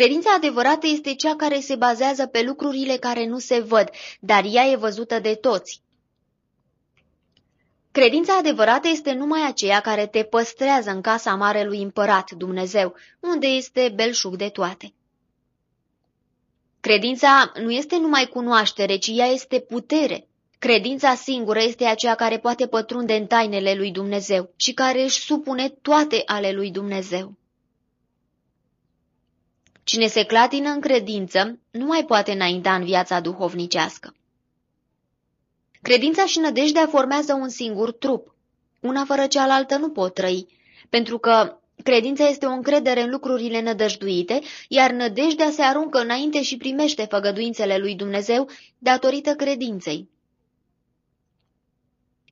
Credința adevărată este cea care se bazează pe lucrurile care nu se văd, dar ea e văzută de toți. Credința adevărată este numai aceea care te păstrează în casa Marelui Împărat, Dumnezeu, unde este belșug de toate. Credința nu este numai cunoaștere, ci ea este putere. Credința singură este aceea care poate pătrunde în tainele lui Dumnezeu și care își supune toate ale lui Dumnezeu. Cine se clatină în credință nu mai poate înainta în viața duhovnicească. Credința și nădejdea formează un singur trup. Una fără cealaltă nu pot trăi, pentru că credința este o încredere în lucrurile nădăjduite, iar nădejdea se aruncă înainte și primește făgăduințele lui Dumnezeu datorită credinței.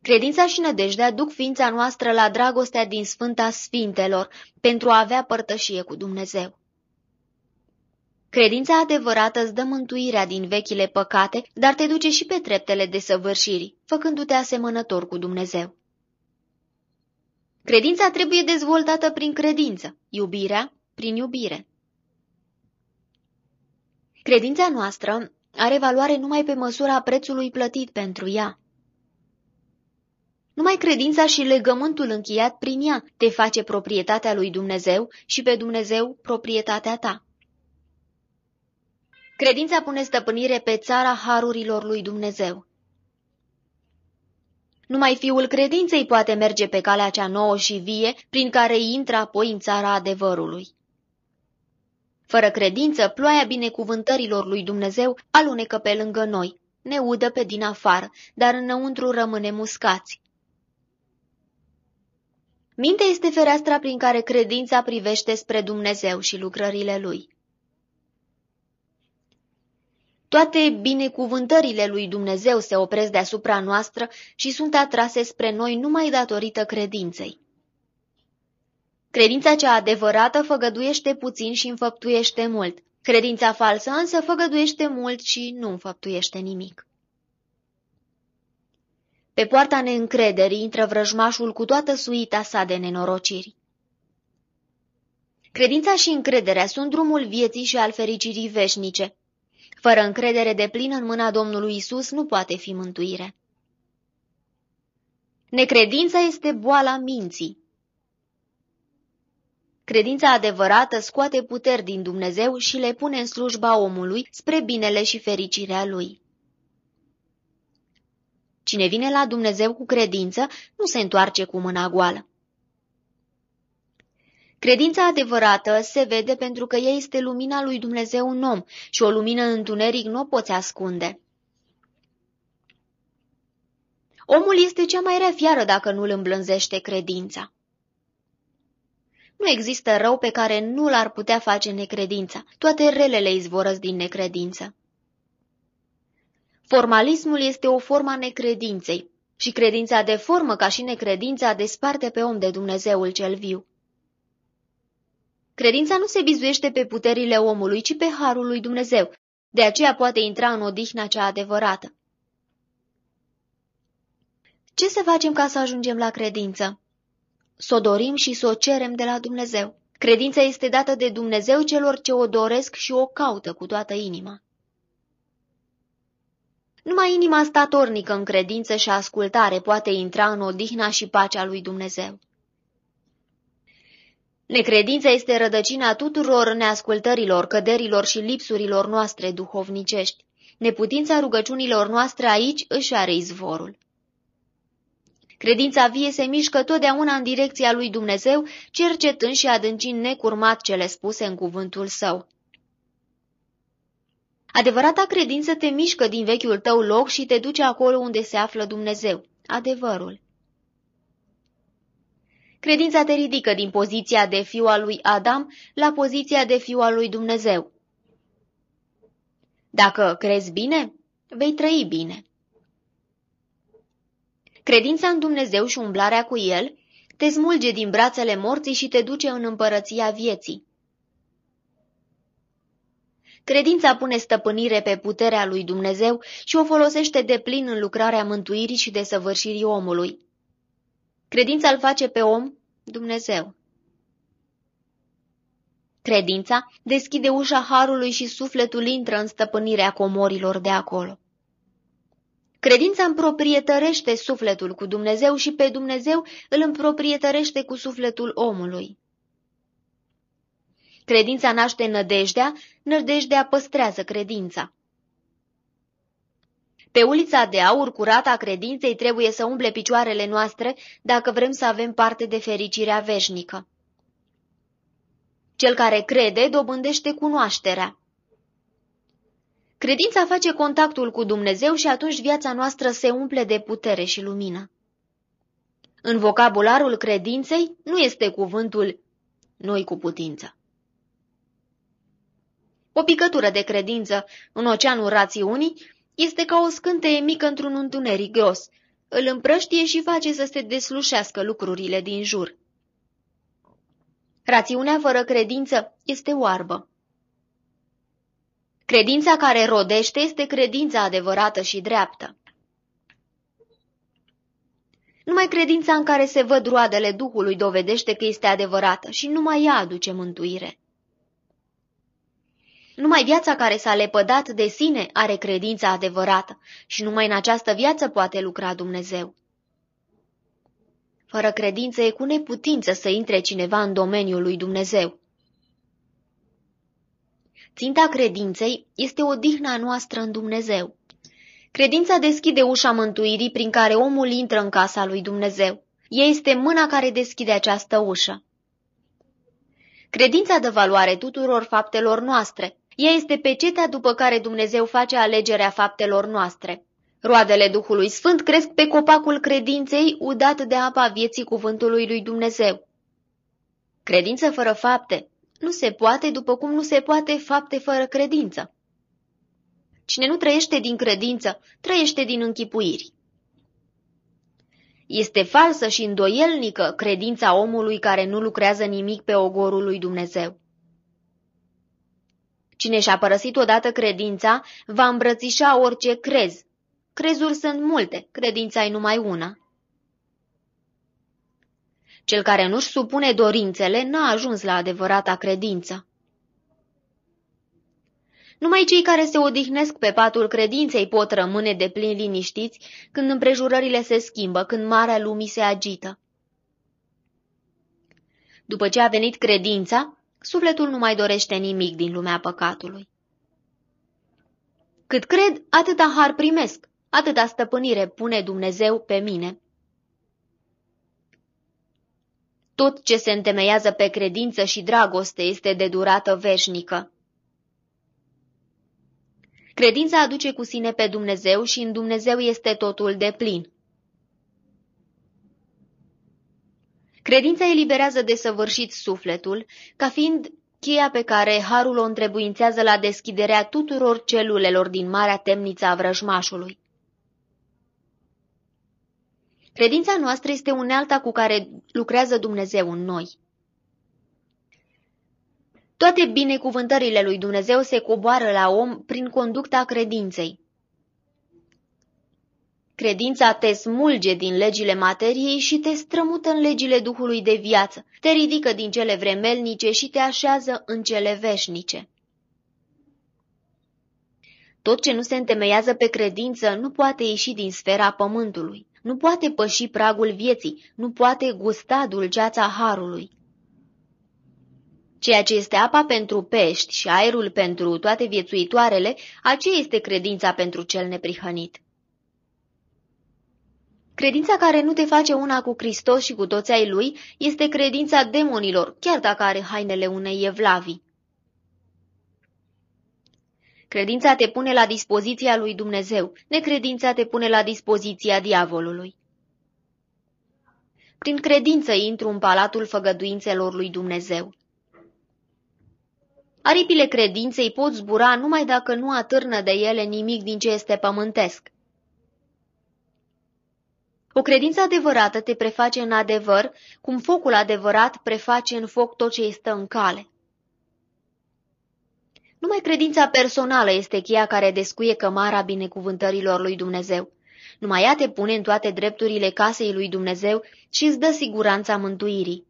Credința și nădejdea duc ființa noastră la dragostea din Sfânta Sfintelor pentru a avea părtășie cu Dumnezeu. Credința adevărată îți dă mântuirea din vechile păcate, dar te duce și pe treptele de săvârșiri, făcându-te asemănător cu Dumnezeu. Credința trebuie dezvoltată prin credință, iubirea prin iubire. Credința noastră are valoare numai pe măsura prețului plătit pentru ea. Numai credința și legământul încheiat prin ea te face proprietatea lui Dumnezeu și pe Dumnezeu proprietatea ta. Credința pune stăpânire pe țara harurilor lui Dumnezeu. Numai fiul credinței poate merge pe calea cea nouă și vie, prin care intră apoi în țara adevărului. Fără credință, ploaia binecuvântărilor lui Dumnezeu alunecă pe lângă noi, ne udă pe din afară, dar înăuntru rămâne muscați. Mintea este fereastra prin care credința privește spre Dumnezeu și lucrările Lui. Toate binecuvântările lui Dumnezeu se opresc deasupra noastră și sunt atrase spre noi numai datorită credinței. Credința cea adevărată făgăduiește puțin și înfăptuiește mult. Credința falsă însă făgăduiește mult și nu înfăptuiește nimic. Pe poarta neîncrederii intră vrăjmașul cu toată suita sa de nenorociri. Credința și încrederea sunt drumul vieții și al fericirii veșnice, fără încredere de plină în mâna Domnului Isus nu poate fi mântuire. Necredința este boala minții. Credința adevărată scoate puteri din Dumnezeu și le pune în slujba omului spre binele și fericirea lui. Cine vine la Dumnezeu cu credință nu se întoarce cu mâna goală. Credința adevărată se vede pentru că ea este lumina lui Dumnezeu în om și o lumină în întuneric nu o poți ascunde. Omul este cea mai rea fiară dacă nu îl îmblânzește credința. Nu există rău pe care nu l-ar putea face necredința. Toate relele izvorăsc din necredință. Formalismul este o formă a necredinței și credința de formă ca și necredința desparte pe om de Dumnezeul cel viu. Credința nu se bizuiește pe puterile omului, ci pe harul lui Dumnezeu. De aceea poate intra în odihna cea adevărată. Ce să facem ca să ajungem la credință? Să o dorim și să o cerem de la Dumnezeu. Credința este dată de Dumnezeu celor ce o doresc și o caută cu toată inima. Numai inima statornică în credință și ascultare poate intra în odihna și pacea lui Dumnezeu. Necredința este rădăcina tuturor neascultărilor, căderilor și lipsurilor noastre duhovnicești. Neputința rugăciunilor noastre aici își are izvorul. Credința vie se mișcă totdeauna în direcția lui Dumnezeu, cercetând și adâncind necurmat cele spuse în cuvântul său. Adevărata credință te mișcă din vechiul tău loc și te duce acolo unde se află Dumnezeu, adevărul. Credința te ridică din poziția de fiu al lui Adam la poziția de fiu al lui Dumnezeu. Dacă crezi bine, vei trăi bine. Credința în Dumnezeu și umblarea cu El te smulge din brațele morții și te duce în împărăția vieții. Credința pune stăpânire pe puterea lui Dumnezeu și o folosește de plin în lucrarea mântuirii și de săvârșirii omului. Credința îl face pe om Dumnezeu. Credința deschide ușa harului și sufletul intră în stăpânirea comorilor de acolo. Credința împroprietărește sufletul cu Dumnezeu și pe Dumnezeu îl împroprietărește cu sufletul omului. Credința naște nădejdea, nădejdea păstrează credința. Pe ulița de aur curată a credinței trebuie să umble picioarele noastre dacă vrem să avem parte de fericirea veșnică. Cel care crede dobândește cunoașterea. Credința face contactul cu Dumnezeu și atunci viața noastră se umple de putere și lumină. În vocabularul credinței nu este cuvântul noi cu putință. O picătură de credință în oceanul rațiunii este ca o scânteie mică într-un întuneric gros. Îl împrăștie și face să se deslușească lucrurile din jur. Rațiunea fără credință este oarbă. Credința care rodește este credința adevărată și dreaptă. Numai credința în care se văd roadele Duhului dovedește că este adevărată și numai ea aduce mântuire. Numai viața care s-a lepădat de sine are credința adevărată și numai în această viață poate lucra Dumnezeu. Fără credință e cu neputință să intre cineva în domeniul lui Dumnezeu. Ținta credinței este odihna noastră în Dumnezeu. Credința deschide ușa mântuirii prin care omul intră în casa lui Dumnezeu. Ea este mâna care deschide această ușă. Credința dă valoare tuturor faptelor noastre. Ea este pecetea după care Dumnezeu face alegerea faptelor noastre. Roadele Duhului Sfânt cresc pe copacul credinței udat de apa vieții cuvântului lui Dumnezeu. Credință fără fapte nu se poate după cum nu se poate fapte fără credință. Cine nu trăiește din credință, trăiește din închipuiri. Este falsă și îndoielnică credința omului care nu lucrează nimic pe ogorul lui Dumnezeu. Cine și-a părăsit odată credința, va îmbrățișa orice crez. Crezuri sunt multe, credința e numai una. Cel care nu-și supune dorințele n-a ajuns la adevărata credință. Numai cei care se odihnesc pe patul credinței pot rămâne de plin liniștiți când împrejurările se schimbă, când marea lumii se agită. După ce a venit credința, sufletul nu mai dorește nimic din lumea păcatului. Cât cred, atâta har primesc, atâta stăpânire pune Dumnezeu pe mine. Tot ce se întemeiază pe credință și dragoste este de durată veșnică. Credința aduce cu sine pe Dumnezeu și în Dumnezeu este totul de plin. Credința eliberează de săvârșit sufletul, ca fiind cheia pe care Harul o întrebuințează la deschiderea tuturor celulelor din marea temniță a vrăjmașului. Credința noastră este unealta cu care lucrează Dumnezeu în noi. Toate binecuvântările lui Dumnezeu se coboară la om prin conducta credinței. Credința te smulge din legile materiei și te strămută în legile Duhului de viață, te ridică din cele vremelnice și te așează în cele veșnice. Tot ce nu se întemeiază pe credință nu poate ieși din sfera pământului, nu poate păși pragul vieții, nu poate gusta dulceața harului. Ceea ce este apa pentru pești și aerul pentru toate viețuitoarele, aceea este credința pentru cel neprihănit. Credința care nu te face una cu Hristos și cu toți ai lui este credința demonilor, chiar dacă are hainele unei evlavii. Credința te pune la dispoziția lui Dumnezeu, necredința te pune la dispoziția diavolului. Prin credință intru în palatul făgăduințelor lui Dumnezeu. Aripile credinței pot zbura numai dacă nu atârnă de ele nimic din ce este pământesc. O credință adevărată te preface în adevăr, cum focul adevărat preface în foc tot ce este în cale. Numai credința personală este cheia care descuie cămara binecuvântărilor lui Dumnezeu. Numai ea te pune în toate drepturile casei lui Dumnezeu și îți dă siguranța mântuirii.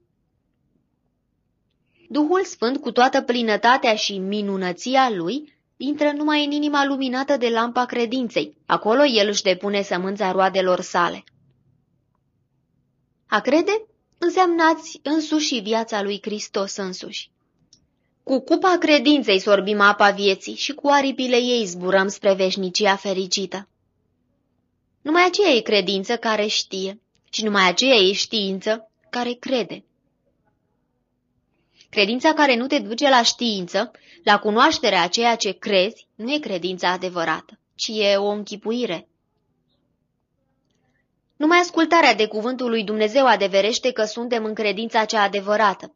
Duhul Sfânt, cu toată plinătatea și minunăția lui, intră numai în inima luminată de lampa credinței. Acolo el își depune sămânța roadelor sale. A crede înseamnă ați însuși viața lui Hristos însuși. Cu cupa credinței sorbim apa vieții și cu aripile ei zburăm spre veșnicia fericită. Numai aceea e credință care știe și numai aceea e știință care crede. Credința care nu te duce la știință, la cunoașterea a ceea ce crezi, nu e credința adevărată, ci e o închipuire. Numai ascultarea de cuvântul lui Dumnezeu adeverește că suntem în credința cea adevărată.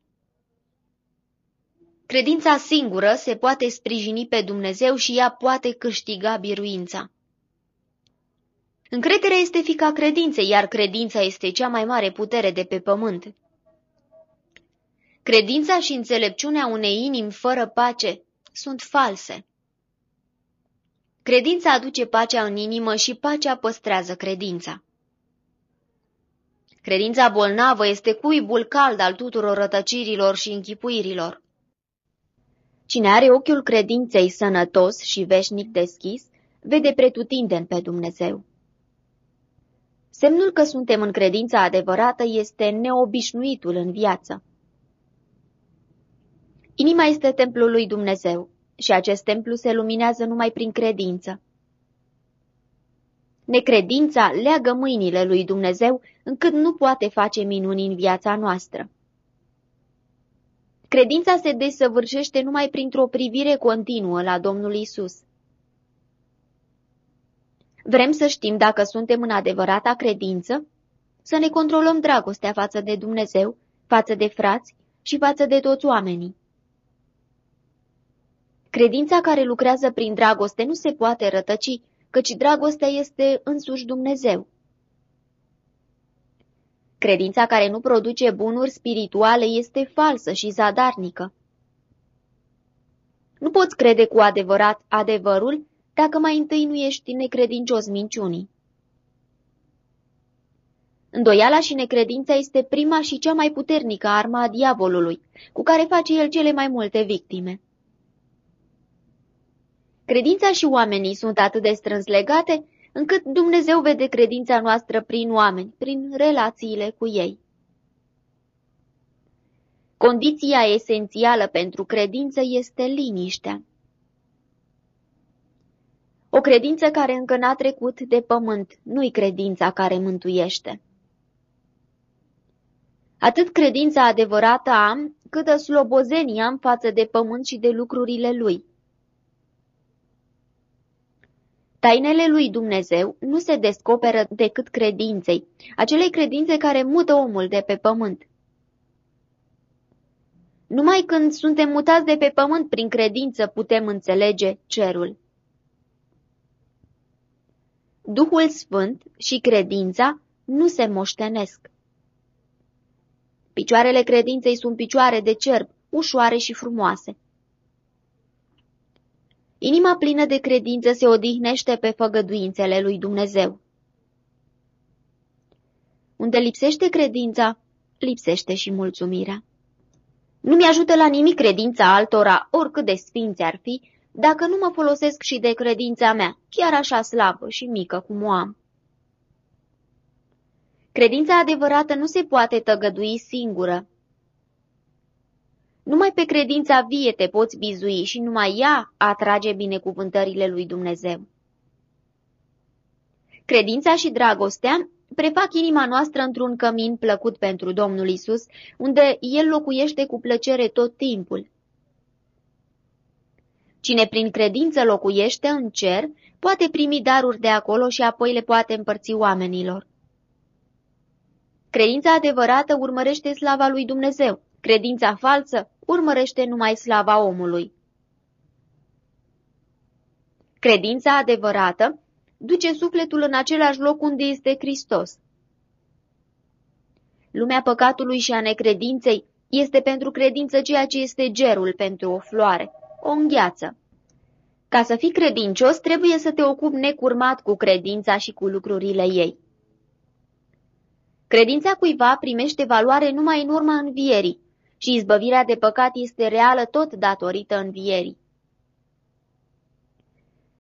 Credința singură se poate sprijini pe Dumnezeu și ea poate câștiga biruința. Încrederea este fica credinței, iar credința este cea mai mare putere de pe pământ. Credința și înțelepciunea unei inimi fără pace sunt false. Credința aduce pacea în inimă și pacea păstrează credința. Credința bolnavă este cuibul cald al tuturor rătăcirilor și închipuirilor. Cine are ochiul credinței sănătos și veșnic deschis, vede pretutindeni pe Dumnezeu. Semnul că suntem în credința adevărată este neobișnuitul în viață. Inima este templul lui Dumnezeu și acest templu se luminează numai prin credință. Necredința leagă mâinile lui Dumnezeu încât nu poate face minuni în viața noastră. Credința se desăvârșește numai printr-o privire continuă la Domnul Isus. Vrem să știm dacă suntem în adevărata credință? Să ne controlăm dragostea față de Dumnezeu, față de frați și față de toți oamenii. Credința care lucrează prin dragoste nu se poate rătăci, căci dragostea este însuși Dumnezeu. Credința care nu produce bunuri spirituale este falsă și zadarnică. Nu poți crede cu adevărat adevărul dacă mai întâi nu ești necredincios minciunii. Îndoiala și necredința este prima și cea mai puternică armă a diavolului, cu care face el cele mai multe victime. Credința și oamenii sunt atât de strâns legate, încât Dumnezeu vede credința noastră prin oameni, prin relațiile cu ei. Condiția esențială pentru credință este liniștea. O credință care încă n-a trecut de pământ, nu-i credința care mântuiește. Atât credința adevărată am, câtă slobozenie am față de pământ și de lucrurile lui. Tainele lui Dumnezeu nu se descoperă decât credinței, acelei credințe care mută omul de pe pământ. Numai când suntem mutați de pe pământ prin credință putem înțelege cerul. Duhul Sfânt și credința nu se moștenesc. Picioarele credinței sunt picioare de cerb, ușoare și frumoase. Inima plină de credință se odihnește pe făgăduințele lui Dumnezeu. Unde lipsește credința, lipsește și mulțumirea. Nu mi-ajută la nimic credința altora, oricât de sfinți ar fi, dacă nu mă folosesc și de credința mea, chiar așa slabă și mică cum o am. Credința adevărată nu se poate tăgădui singură, numai pe credința vie te poți bizui și numai ea atrage binecuvântările lui Dumnezeu. Credința și dragostea prefac inima noastră într-un cămin plăcut pentru Domnul Isus, unde El locuiește cu plăcere tot timpul. Cine prin credință locuiește în cer, poate primi daruri de acolo și apoi le poate împărți oamenilor. Credința adevărată urmărește slava lui Dumnezeu. Credința falsă urmărește numai slava omului. Credința adevărată duce sufletul în același loc unde este Hristos. Lumea păcatului și a necredinței este pentru credință ceea ce este gerul pentru o floare, o îngheață. Ca să fii credincios, trebuie să te ocupi necurmat cu credința și cu lucrurile ei. Credința cuiva primește valoare numai în urma învierii, și izbăvirea de păcat este reală tot datorită învierii.